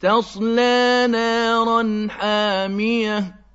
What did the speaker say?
تَصْلَىٰ نَارًا حَامِيَةً.